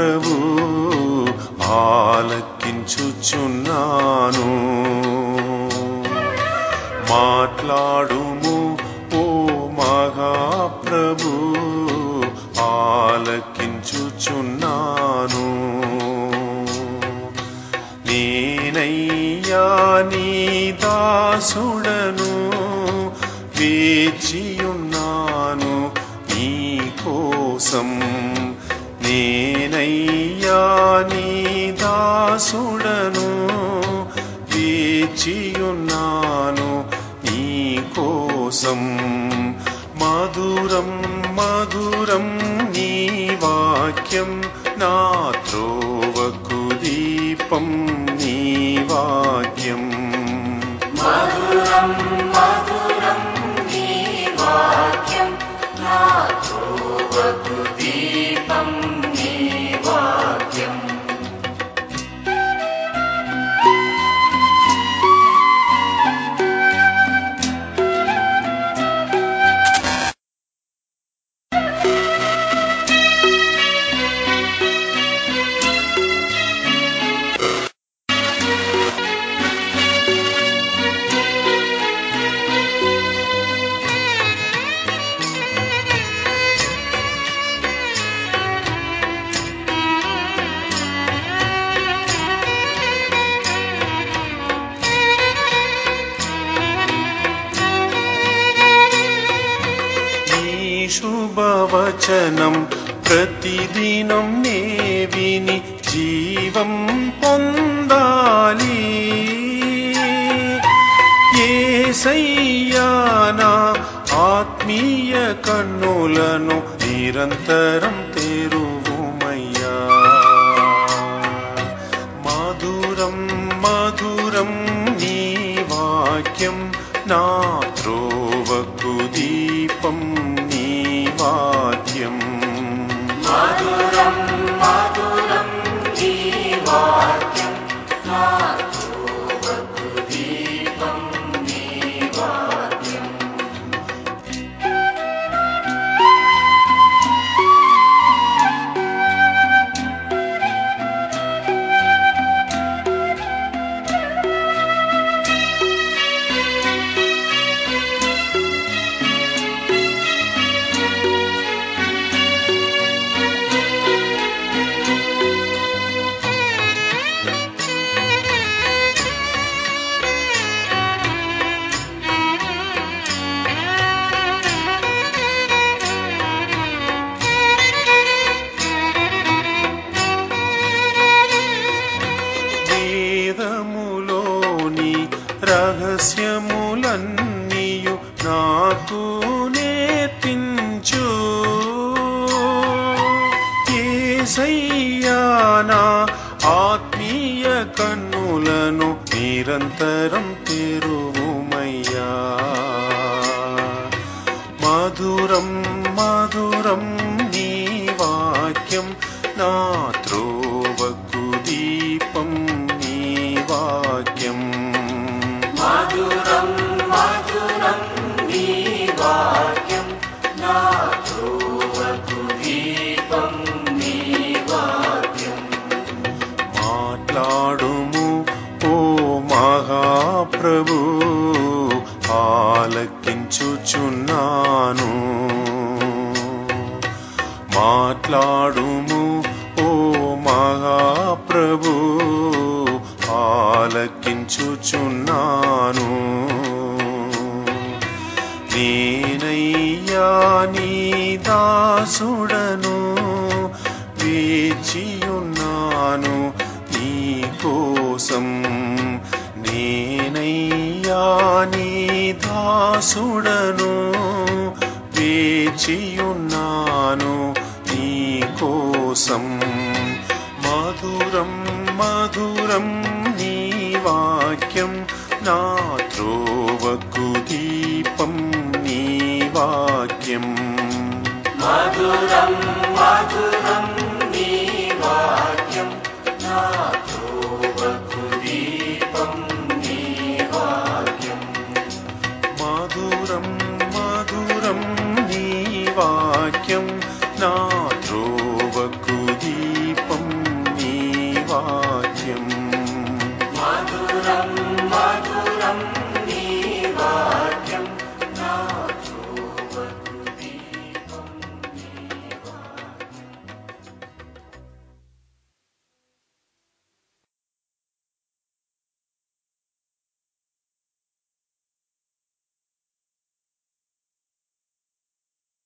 ప్రభు ఆలకించుచున్నాను. మాట్లాడుము ఓ మహాప్రభు ఆలకించుచున్నాను. నేనయ్యా నీ దాసుడను వేచియున్నాను. నీ కోసం నేనయ్యా నీ దాసుడను వేచియున్నాను నీ కోసం. మధురం మధురం నీ వాక్యం నా త్రోవకు దీపం నీ వాక్యం. మధురం మధురం నీ వాక్యం నా త్రోవకు దీపం. నీ శుభవచనం ప్రతిదినం నే విని జీవం పొందాలి ఏసయ్యానా ఆత్మీయ కన్నులను నిరంతరం తెరువుమయ్యా మధురం మధురం నీ వాక్యం నా త్రోవకు దీపం म् రహస్యములన్నీయు నాకు నేర్పించు. ఏసయ్యానా ఆత్మీయ కన్నులను నిరంతరం తెరువుమయ్యా ప్రభు ఆలకించుచున్నాను. మాట్లాడుము ఓ మహాప్రభు ఆలకించుచున్నాను. నేనయ్యా నీ దాసుడను వేచియున్నాను. నీ కోసం నేనయ్యా నీ దాసుడను వేచియున్నాను నీ కోసం మధురం మధురం నీ వాక్యం నా త్రోవకు దీపం నీ వాక్యం మధురం మధురం मधुरं मधुरं नीवाक्यं ना